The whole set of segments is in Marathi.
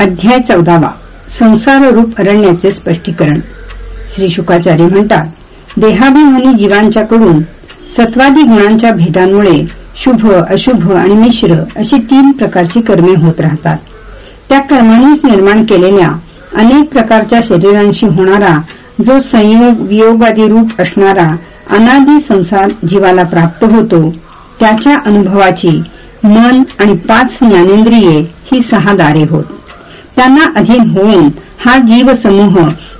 अध्याय चौदावा. संसाररूप अरण्याचे स्पष्टीकरण. श्री शुकाचार्य म्हणतात देहाभिमानी जीवांच्याकडून सत्वादी गुणांच्या भेदांमुळे शुभ अशुभ आणि मिश्र अशी तीन प्रकारची कर्मे होत राहतात. त्या कर्मांनीच निर्माण केलेल्या अनेक प्रकारच्या शरीरांशी होणारा जो संयोग वियोगादी रूप असणारा अनादी संसार जीवाला प्राप्त होतो त्याच्या अनुभवाची मन आणि पाच ज्ञानेंद्रिये ही सहा दारे होत. त्यांना अधीन होऊन हा जीवसमूह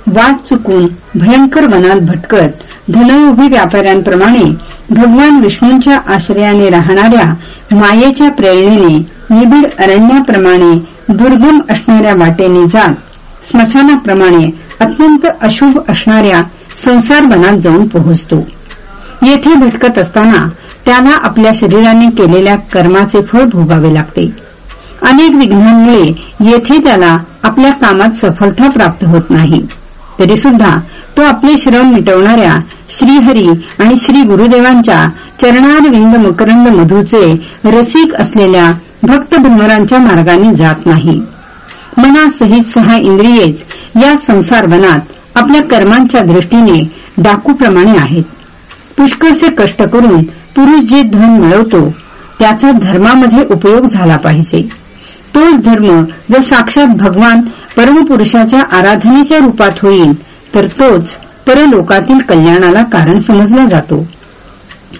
वाट चुकून भयंकर वनात भटकत धनयोगी व्यापाऱ्यांप्रमाणे भगवान विष्णूंच्या आश्रयाने राहणाऱ्या मायेच्या प्रेरणेने निबिड अरण्याप्रमाणे दुर्गम असणाऱ्या वाटेने जात स्मशानाप्रमाणे अत्यंत अशुभ असणाऱ्या संसार वनात जाऊन पोहोचतो. येथे भटकत असताना त्याला आपल्या शरीराने केलेल्या कर्माचे फळ भोगावे लागते. अनेक विघ्नांमुळे येथे त्याला आपल्या कामात सफलता प्राप्त होत नाही. तरी सुद्धा तो आपले श्रम मिटवणाऱ्या श्रीहरी आणि श्री गुरुदेवांच्या चरणारविंद मकरंद मधूचे रसिक असलेल्या भक्त भ्रमरांच्या मार्गाने जात नाही. मनासहित सहा इंद्रियेच या संसारवनात आपल्या कर्मांच्या दृष्टीने डाकूप्रमाणे आहेत. पुष्कळचे कष्ट करून पुरुष जे धन मिळवतो त्याचा धर्मामध्ये उपयोग झाला पाहिजे. तोच धर्म जर साक्षात भगवान परमपुरुषाच्या आराधनेच्या रूपात होईल तर तोच परलोकातील कल्याणाला कारण समजला जातो.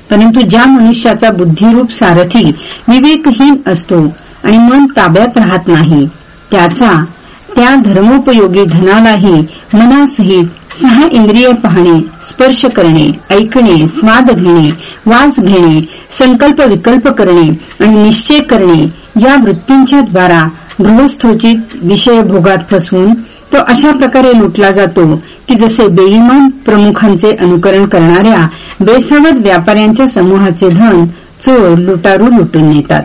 परंतु ज्या मनुष्याचा बुद्धिरूप सारथी विवेकहीन असतो आणि मन ताब्यात राहत नाही त्याचा त्या धर्मोपयोगी धनालाही मनासहित सहा इंद्रिय पाहणे स्पर्श करणे ऐकणे स्वाद घेणे वास घेणे संकल्प विकल्प करणे आणि निश्चय करणे या वृत्तींच्या द्वारा गृहस्थोचित विषय भोगात फसवून तो अशा प्रकारे लुटला जातो की जसे बेईमान प्रमुखांचे अनुकरण करणाऱ्या बेसावत व्यापाऱ्यांच्या समूहाचे धन चोर लुटारू लुटून नेतात.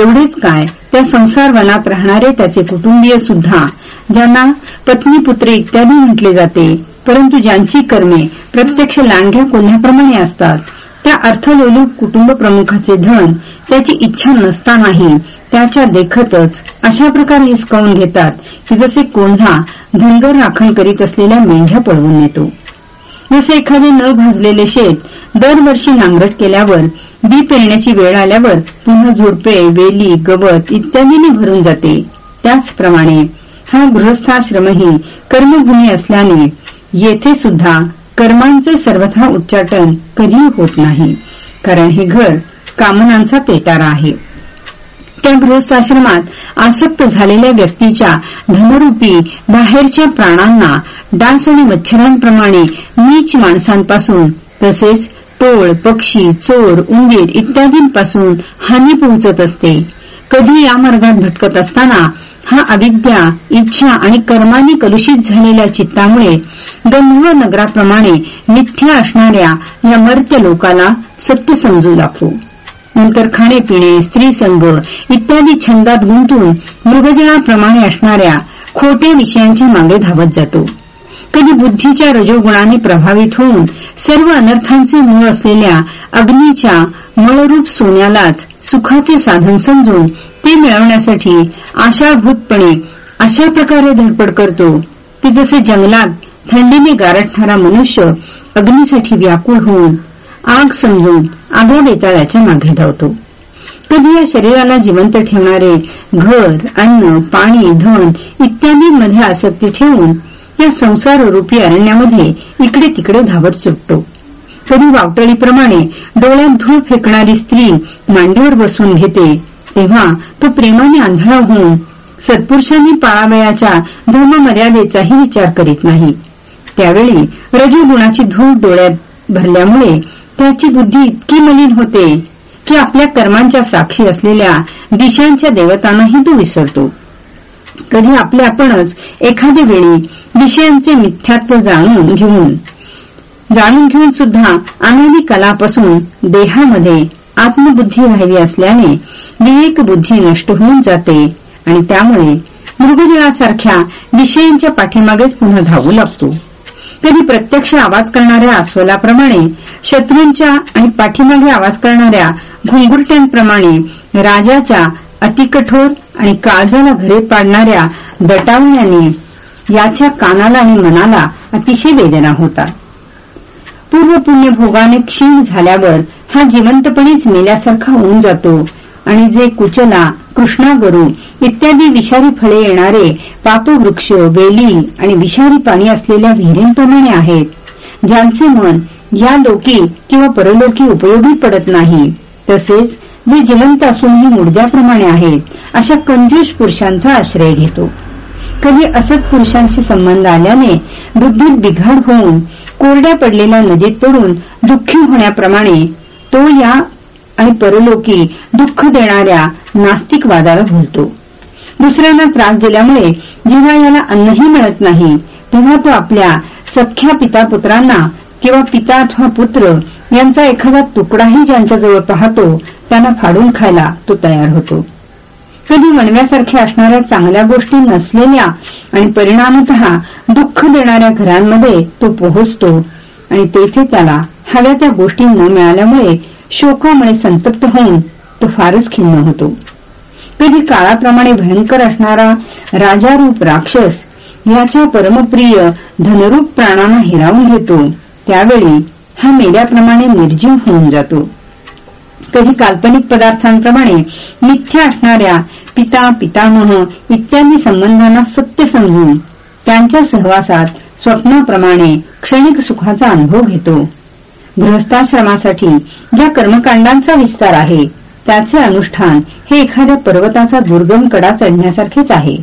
एवढेच काय त्या संसारवनात राहणारे त्याचे कुटुंबीय सुद्धा ज्यांना पत्नी पुत्र इत्यादी म्हटले जाते परंतु ज्यांची कर्मे प्रत्यक्ष लांढ्या कोल्ह्याप्रमाणे असतात त्या अर्थलोलूप कुटुंब प्रमुखाचे धन त्याची इच्छा नसतानाही त्याच्या देखतच अशा प्रकारे हिसकावून घेतात की जसे कोंढा धनगर राखण करीत असलेल्या मेंढ्या पळवून नेतो. जसे एखादे न भाजलेले शेत दरवर्षी नांगरट केल्यावर बी पेरण्याची वेळ आल्यावर पुन्हा झुडपे वेली गवत इत्यादींनी भरून जाते. त्याचप्रमाणे हा गृहस्थाश्रमही कर्मभूमी असल्याने येथे सुद्धा कर्मांचे सर्वथा उच्चाटन कधी होत नाही कारण हे घर कामनांचा पेटारा आहे. त्या गृहस्थाश्रमात आसक्त झालेल्या व्यक्तीच्या धनरूपी बाहेरच्या प्राणांना डास आणि मच्छरांप्रमाणे नीच माणसांपासून तसेच टोळ पक्षी चोर उंदीर इत्यादींपासून हानी पोहोचत असते. कधी या मार्गात भटकत असताना हा अविद्या इच्छा आणि कर्माने कलुषित झालेल्या चित्तामुळे गंधर्व नगराप्रमाणे मिथ्या असणाऱ्या या मर्त्य लोकाला सत्य समजू लागतो. नंतर खाणेपिणे स्त्रीसंग इत्यादी छंदात गुंतून मृगजळाप्रमाणे असणाऱ्या खोटे विषयांच्या मागे धावत जातो. कधी बुद्धीच्या रजोगुणाने प्रभावित होऊन सर्व अनर्थांचे मूळ असलेल्या अग्नीच्या मळरूप सोन्यालाच सुखाचे साधन समजून ते मिळवण्यासाठी आशाभूतपणे अशा प्रकारे धडपड करतो की जसे जंगलात थंडीने गारठणारा मनुष्य अग्नीसाठी व्याकुळ होऊन आग समजून आगा बेताळाच्या मागे धावतो. कधी या शरीराला जिवंत ठेवणारे घर अन्न पाणी धन इत्यादींमध्ये आसक्ती ठेवून या संसाररूपी अरण्यामध्ये इकडे तिकडे धावत सुटतो. कधी वावटळीप्रमाणे डोळ्यात धूळ फेकणारी स्त्री मांडीवर बसून घेते. तेव्हा तो प्रेमाने आंधळा होऊन सत्पुरुषांनी पाळावयाच्या धर्ममर्यादेचाही विचार करीत नाही. त्यावेळी रजोगुणाची धूळ डोळ्यात भरल्यामुळे त्याची बुद्धी इतकी मलिन होते की आपल्या कर्मांच्या साक्षी असलेल्या दिशांच्या देवतांनाही तो विसरतो. कधी आपले आपणच एखाद्या वेळी विषयांचे मिथ्यात्व जाणून घेऊन. जाणून घेऊन सुद्धा अनादी कलापासून देहामध्ये आत्मबुद्धी राहिली असल्याने विवेक बुद्धी नष्ट होऊन जाते आणि त्यामुळे मृगजळासारख्या विषयांच्या पाठीमागेच पुन्हा धावू लागतो. तरी प्रत्यक्ष आवाज करणाऱ्या अस्वलाप्रमाणे शत्रूंच्या आणि पाठीमागे आवाज करणाऱ्या घुंगुरट्यांप्रमाणे राजाच्या अतिकठोर आणि काळजाला घरे पाडणाऱ्या दटावण्याने याच्या कानाला आणि मनाला अतिशय वेदना होतात पूर्व पुण्यभोगाने क्षीण झाल्यावर हा जिवंतपणीच मेल्यासारखा होऊन जातो आणि जे कुचला कृष्णागरू इत्यादी विषारी फळे येणारे पापवृक्ष वेली आणि विषारी पाणी असलेल्या विहिरींप्रमाणे आहेत ज्यांचे मन या लोकी किंवा परलोकी उपयोगी पडत नाही. तसेच जे जिवंत असूनही मुर्द्याप्रमाणे आहेत अशा कंजूष पुरुषांचा आश्रय घेतो. कधी असत पुरुषांशी संबंध आल्याने बुद्धीत बिघाड होऊन कोरड्या पडलेल्या नदीत पडून दुःखी होण्याप्रमाणे तो या आणि परलोकी दुःख देणाऱ्या नास्तिकवादाला भूलतो. दुसऱ्यांना त्रास दिल्यामुळे जेव्हा याला अन्नही मिळत नाही तेव्हा तो आपल्या सख्या पिता पुत्रांना किंवा पिता अथवा पुत्र यांचा एखादा तुकडाही ज्यांच्याजवळ पाहतो त्यांना फाडून खायला तो तयार होतो. कधी वणव्यासारख्या असणाऱ्या चांगल्या गोष्टी नसलेल्या आणि परिणामत दुःख देणाऱ्या घरांमध्ये तो पोहोचतो. आणि तेथे त्याला हव्या त्या गोष्टी न मिळाल्यामुळे शोकामुळे संतप्त होऊन तो फारच खिन्न होतो. कधी काळाप्रमाणे भयंकर असणारा राजारूप राक्षस याच्या परमप्रिय धनरूप प्राणांना हिरावून घेतो. त्यावेळी हा मेल्याप्रमाणे निर्जीव होऊन जातो. कधी काल्पनिक पदार्थांप्रमाणे मिथ्या असणाऱ्या पिता पितामह इत्यादी संबंधांना सत्य समजून त्यांच्या सहवासात स्वप्नाप्रमाणे क्षणिक सुखाचा अनुभव घेतो. गृहस्थाश्रमासाठी ज्या कर्मकांडांचा विस्तार आहे त्याचे अनुष्ठान हे एखाद्या पर्वताचा दुर्गम कडा चढण्यासारखेच आहे.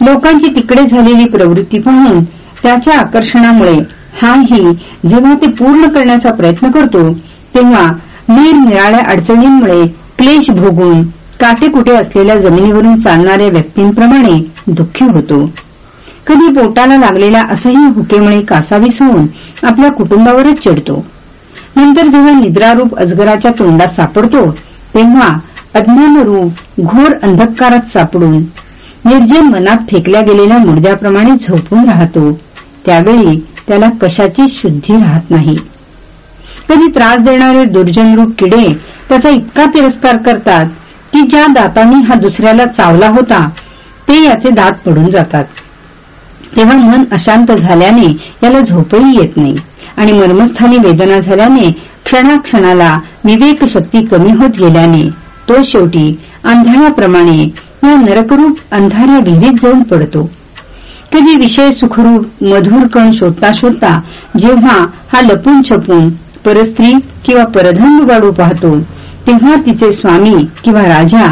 लोकांची तिकडे झालेली प्रवृत्ती पाहून त्याच्या आकर्षणामुळे हाही जेव्हा ते पूर्ण करण्याचा प्रयत्न करतो तेव्हा निरनिराळ्या अडचणींमुळे क्लेश भोगून काटेकुटे असलेल्या जमिनीवरून चालणाऱ्या व्यक्तींप्रमाणे दुःखी होतो. कधी पोटाला लागलेल्या असह्य हुकेमुळे कासावीस होऊन आपल्या कुटुंबावरच चिडतो नंतर जेव्हा निद्रारूप अजगराच्या तोंडात सापडतो तेव्हा अज्ञानरूप घोर अंधकारात सापडून निर्जन मनात फेकल्या गेलेल्या मुर्द्याप्रमाणे झोपून राहतो. त्यावेळी त्याला कशाची शुद्धी राहत नाही. कधी त्रास देणारे दुर्जनरूप किडे त्याचा इतका तिरस्कार करतात की ज्या दातांनी हा दुसऱ्याला चावला होता ते याचे दात पडून जातात. तेव्हा मन अशांत झाल्याने याला झोपही येत नाही आणि मर्मस्थानी वेदना झाल्याने क्षणाक्षणाला विवेकशक्ती कमी होत गेल्याने तो शेवटी अंधाराप्रमाणे या नरकरूप अंधाऱ्या विहिरीत जाऊन पडतो. कधी विषय सुखरूप मधुर कण शोधता शोधता जेव्हा हा लपून छपून परस्त्री किंवा परधन गाडू पाहतो तेव्हा तिचे स्वामी किंवा राजा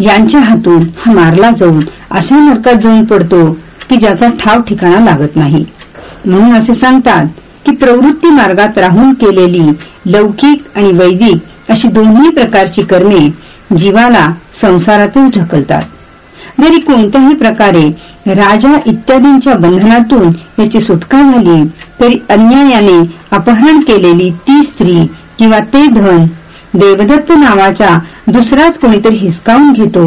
यांच्या हातून हा मारला जाऊन अशा नरकात जाऊन पडतो की ज्याचा ठाव ठिकाणा लागत नाही. म्हणून असे सांगतात की प्रवृत्ती मार्गात राहून केलेली लौकिक आणि वैदिक अशी दोन्ही प्रकारची कर्मे जीवाला संसारातच ढकलतात. जरी कोणत्याही प्रकारे राजा इत्यादींच्या बंधनातून याची सुटका झाली तरी अन्यायाने अपहरण केलेली ती स्त्री किंवा ते धन देवदत्त नावाचा दुसराच कोणीतरी हिसकावून घेतो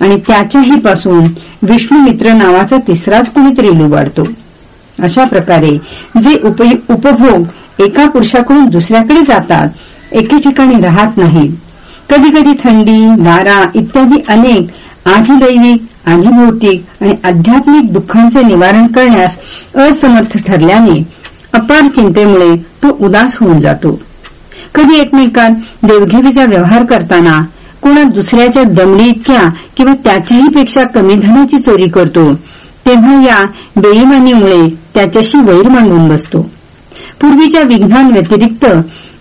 आणि त्याच्याही पासून विष्णुमित्र नावाचा तिसराच कोणीतरी लुबाडतो. अशा प्रकारे जे उपभोग एका पुरुषाकडून दुसऱ्याकडे जातात एके ठिकाणी राहत नाहीत कधी कधी थंडी वारा इत्यादी अनेक आधिदैविक आधिभौतिक आणि आध्यात्मिक दुःखांचे निवारण करण्यास असमर्थ ठरल्याने अपार चिंतेमुळे तो उदास होऊन जातो. कधी एकमेकात देवघेवीचा व्यवहार करताना कोणा दुसऱ्याच्या दमडी इतक्या किंवा त्याच्याही पेक्षा कमी धनाची चोरी करतो तेव्हा या बेईमानीमुळे त्याच्याशी वैर मांडून बसतो. पूर्वीच्या विघ्नांव्यतिरिक्त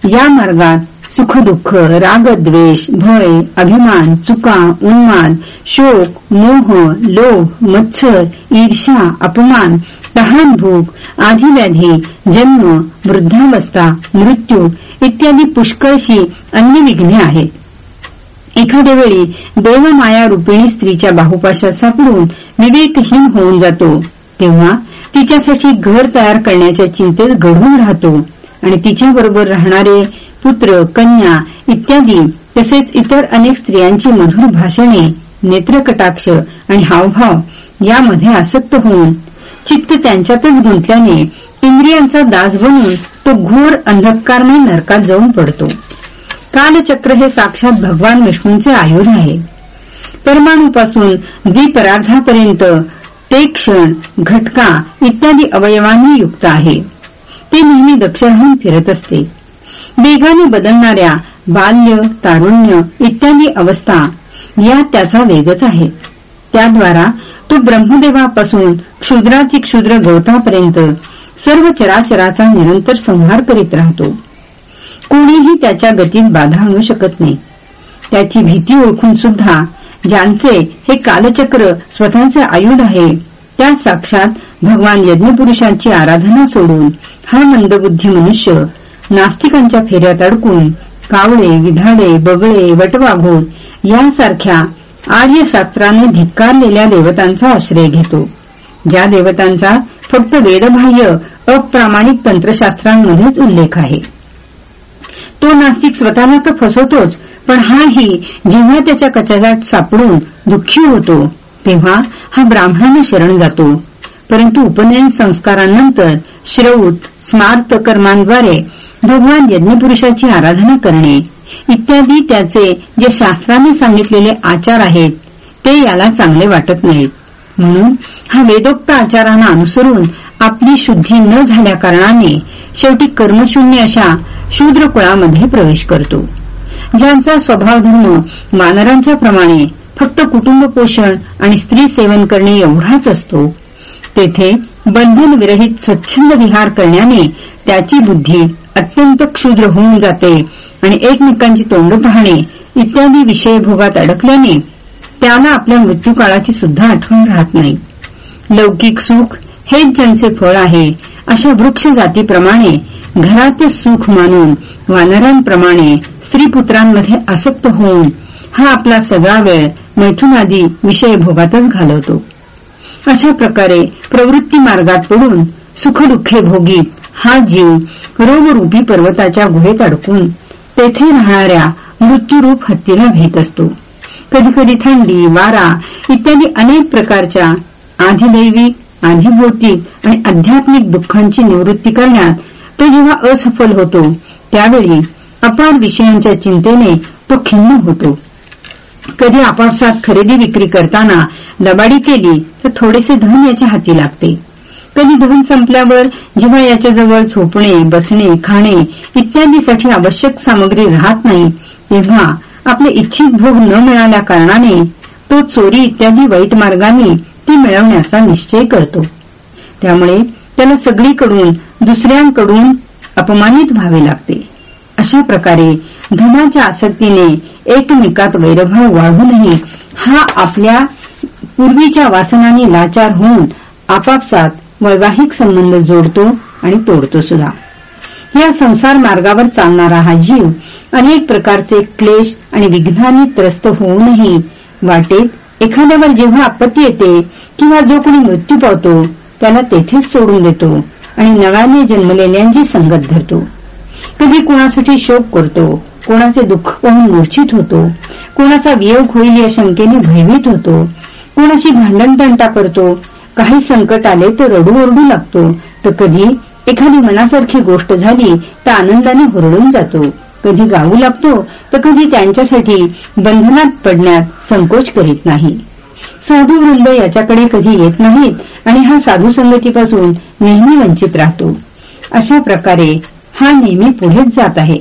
या मार्गात सुखदुःख रागद्वेष भय अभिमान चुका उन्माद शोक मोह लोभ मत्सर ईर्षा अपमान तहान भूक आधीव्याधी जन्म वृद्धावस्था मृत्यू इत्यादी पुष्कळशी अन्य विघ्ने आहेत. एखाद्या वेळी देवमाया रुपिणी स्त्रीच्या बाहुपाशात सापडून विवेकहीन होऊन जातो तेव्हा तिच्यासाठी घर तयार करण्याच्या चिंतेत घडून राहतो. आणि तिच्याबरोबर राहणारे पुत्र कन्या इत्यादी तसेच इतर अनेक स्त्रियांची मधुर भाषणे नेत्रकटाक्ष आणि हावभाव यामध्ये आसक्त होऊन चित्त त्यांच्यातच गुंतल्याने इंद्रियांचा दास बनून तो घोर अंधकारमय नरकात जाऊन पडतो. कालचक्र हे साक्षात भगवान विष्णूंचे आयुध आहे. परमाणूपासून द्विपरार्धापर्यंत ते क्षण घटका इत्यादी अवयवांनी युक्त आहे. ते नेहमी दक्ष राहून फिरत असते. वेगाने बदलणाऱ्या बाल्य तारुण्य इत्यादी अवस्था या त्याचा वेगच आहे. त्याद्वारा तो ब्रह्मदेवापासून क्षुद्राची क्षुद्र गवतापर्यंत सर्व चराचराचा निरंतर संहार करीत राहतो. कोणीही त्याच्या गतीत बाधा आणू शकत नाही. त्याची भीती ओळखून सुद्धा ज्यांचे हे कालचक्र स्वतःचे आयुध आहे त्या साक्षात भगवान यज्ञपुरुषांची आराधना सोडून हा मंदबुद्धी मनुष्य नास्तिकांच्या फेऱ्यात अडकून कावळे विधाडे बगळे वटवाघोळ यासारख्या आर्यशास्त्राने धिक्कारलेल्या देवतांचा आश्रय घेतो. ज्या देवतांचा फक्त वेदबाह्य अप्रामाणिक तंत्रशास्त्रांमध्येच उल्लेख आहे. तो नास्तिक स्वतःला तर फसवतोच पण हाही जेव्हा त्याच्या कचऱ्यात सापडून दुःखी होतो तेव्हा हा ब्राह्मणांना शरण जातो. परंतु उपनयन संस्कारांनंतर श्रौत स्मार्त कर्मांद्वारे भगवान यज्ञपुरुषाची आराधना करणे इत्यादी त्याचे जे शास्त्राने सांगितलेले आचार आहेत ते याला चांगले वाटत नाहीत. म्हणून हा वेदोक्त आचारांना अनुसरून आपली शुद्धी न झाल्याकारणाने शेवटी कर्मशून्य अशा शूद्र कुळामध्ये प्रवेश करतो. ज्यांचा स्वभाव धर्म वानरांच्या प्रमाणे फक्त कुटुंब पोषण आणि स्त्री सेवन करणे एवढाच असतो. तेथे बंधन विरहित स्वच्छंद विहार करण्याने त्याची बुद्धी अत्यंत क्षुद्र होऊन जाते आणि एकमेकांची तोंड पाहणे इत्यादी विषय भोगात अडकल्याने त्याला आपल्या मृत्यूकाळाची सुद्धा आठवण राहत नाही. लौकिक सुख हेच ज्यांचे फळ आहे अशा वृक्ष जातीप्रमाणे घरात सुख मानून वानरांप्रमाणे स्त्रीपुत्रांमध्ये आसक्त होऊन हा आपला सगळा वेळ मैथुनादी विषय भोगातच घालवतो. अशा प्रकारे प्रवृत्ती मार्गात पडून सुखदुःखे भोगीत हा जीव रोगरूपी पर्वताच्या गुहेत अडकून तेथे राहणाऱ्या मृत्यूरूप हत्तीला भेट असतो. कधीकधी थंडी वारा इत्यादी अनेक प्रकारच्या आधिदैविक आधिभौतिक आणि आध्यात्मिक दुःखांची निवृत्ती करण्यात तो जेव्हा असफल होतो त्यावेळी अपार विषयांच्या चिंतेने तो खिन्न होतो. कधी आपापसात खरेदी विक्री करताना लबाडी केली तर थोडेसे धन याच्या हाती लागते. कधी धन संपल्यावर जेव्हा याच्याजवळ झोपणे बसणे खाणे इत्यादीसाठी आवश्यक सामग्री राहत नाही तेव्हा आपले इच्छित भोग न मिळाल्या कारणाने तो चोरी इत्यादी वाईट मार्गाने ती मिळवण्याचा निश्चय करतो. त्यामुळे त्याला सगळीकडून दुसऱ्यांकडून अपमानित व्हावे लागते. अशा प्रकारे धनाच्या आसक्तीने एकमेकात वैरभाव वाढूनही हा आपल्या पूर्वीच्या वासनाने लाचार होऊन आपापसात वैवाहिक संबंध जोडतो आणि तोडतो सुद्धा. या संसार मार्गावर चालणारा हा जीव अनेक प्रकारचे क्लेश आणि विघ्नांनी त्रस्त होऊनही वाटेत एखाद्यावर जेव्हा आपत्ती येते किंवा जो कोणी मृत्यू पावतो त्याला तेथेच सोडून देतो आणि नव्याने जन्मलेल्यांची संगत धरतो. कधी कोणासाठी शोक करतो कोणाचे दुःख पाहून मूर्छित होतो कोणाचा वियोग होईल या शंकेने भयभीत होतो कोणाशी भांडणतंटा करतो काही संकट आले तर रडू ओरडू लागतो तर कधी एखादी मनासारखी गोष्ट झाली तर आनंदाने हुरडून जातो कधी गाऊ लागतो तर कधी त्यांच्यासाठी बंधनात पडण्यात संकोच करीत नाही. साधू वृंद याच्याकडे कधी येत नाहीत आणि हा साधू संगतीपासून नेहमी वंचित राहतो. अशा प्रकारे हा नेहमी पुढेच जात आहे.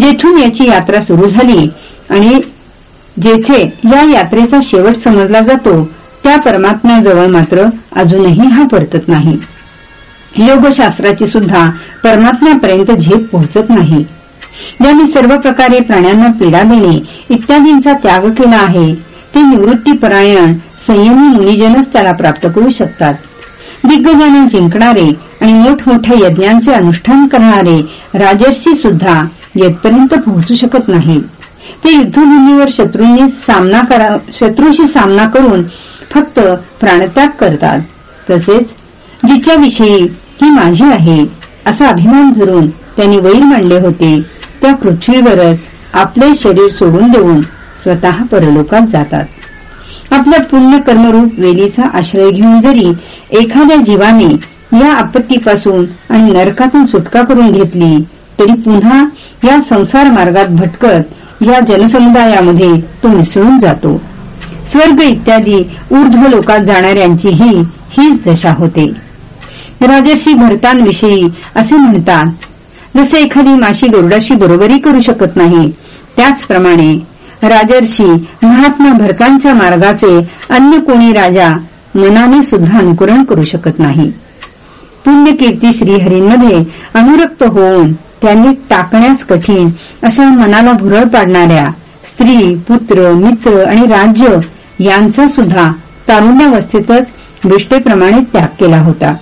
जेथून याची यात्रा सुरू झाली आणि जेथे या यात्रेचा शेवट समजला जातो त्या परमात्म्याजवळ मात्र अजूनही हा परतत नाही. योगशास्त्राची सुद्धा परमात्म्यापर्यंत झेप पोहोचत नाही. ज्यांनी सर्व प्रकारे प्राण्यांना पीडा देणे इत्यादींचा त्याग केला आहे ते निवृत्तीपरायण संयमी मुनिजनच त्याला प्राप्त करू शकतात. दिग्गजांना जिंकणारे आणि मोठमोठ्या यज्ञांचे अनुष्ठान करणारे राजर्षी सुद्धा येथपर्यंत पोहोचू शकत नाहीत ते युद्धभूमीवर शत्रूंनी शत्रूशी सामना करून फक्त प्राणत्याग करतात. तसेच जिच्याविषयी ही माझी आहे असा अभिमान धरून त्यांनी वैर मांडले होते. त्या पृथ्वीवरच आपले शरीर सोडून देऊन स्वतः परलोकात जातात. आपल्या पुण्य कर्मरूप वेलीचा आश्रय घेऊन जरी एखाद्या जीवाने या आपत्तीपासून आणि नरकातून सुटका करून घेतली तरी पुन्हा या संसार मार्गात भटकत या जनसमुदायामध्ये तो मिसळून जातो. स्वर्ग इत्यादी ऊर्ध्व लोकात जाणाऱ्यांचीही हीच दशा होते. राजर्षी भरतांविषयी असे म्हणतात जसे एखादी माशी गरुडाशी बरोबरी करू शकत नाही त्याचप्रमाणे राजर्षी महात्मा भरतांच्या मार्गाचे अन्य कोणी राजा मनाने सुद्धा अनुकरण करू शकत नाही. पुण्यकीर्ती श्रीहरींमध्ये अनुरक्त होऊन त्यांनी टाकण्यास कठीण अशा मनाला भुरळ पाडणाऱ्या स्त्री पुत्र मित्र आणि राज्य यांचा सुद्धा तारुण्यावस्थेतच दृष्टेप्रमाणे त्याग केला होता.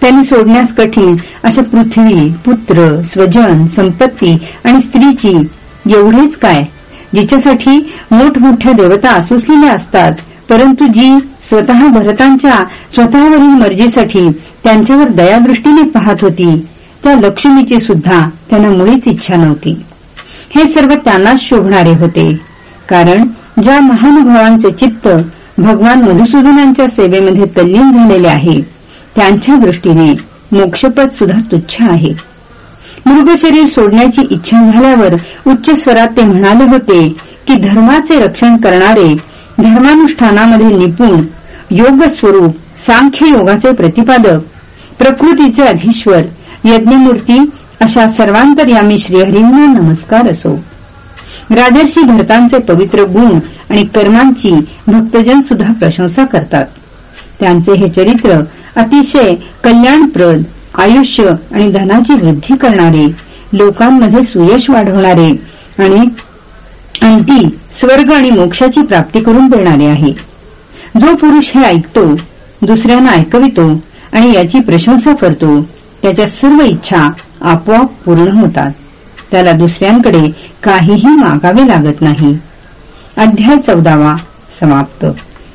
त्यांनी सोडण्यास कठीण अशा पृथ्वी पुत्र स्वजन संपत्ती आणि स्त्रीची एवढेच काय जिच्यासाठी मोठमोठ्या देवता असोसलेल्या असतात. परंतु जी स्वतः भरतांच्या स्वतःवरील मर्जीसाठी त्यांच्यावर दयादृष्टीने पाहत होती त्या लक्ष्मीची सुद्धा त्यांना मुळीच इच्छा नव्हती. हे सर्व त्यांनाच शोभणारे होते. कारण ज्या महानुभावांचे चित्त भगवान मधुसूदनांच्या सेवेमध्ये तल्लीन झालेले आहे त्यांच्या दृष्टीने मोक्षपद सुद्धा तुच्छ आहे. मृग शरीर सोडण्याची इच्छा झाल्यावर उच्च स्वरात ते म्हणाले होते की धर्माचे रक्षण करणारे धर्मानुष्ठानामध्ये निपुण योग स्वरूप सांख्य योगाचे प्रतिपादक प्रकृतीचे अधीश्वर यज्ञमूर्ती अशा सर्वांतर्यामी श्रीहरींना नमस्कार असो. राजर्षी भरतांचे पवित्र गुण आणि कर्मांची भक्तजन सुद्धा प्रशंसा करतात. त्यांचे हे चरित्र अतिशय कल्याणप्रद आयुष्य आणि धनाची वृद्धी करणारे लोकांमध्ये सुयश वाढवणारे आणि अंती स्वर्ग आणि मोक्षाची प्राप्ती करून देणारे आहे. जो पुरुष हे ऐकतो दुसऱ्यांना ऐकवितो आणि याची प्रशंसा करतो त्याच्या सर्व इच्छा आपोआप पूर्ण होतात. त्याला दुसऱ्यांकडे काहीही मागावे लागत नाही. अध्याय चौदावा समाप्त.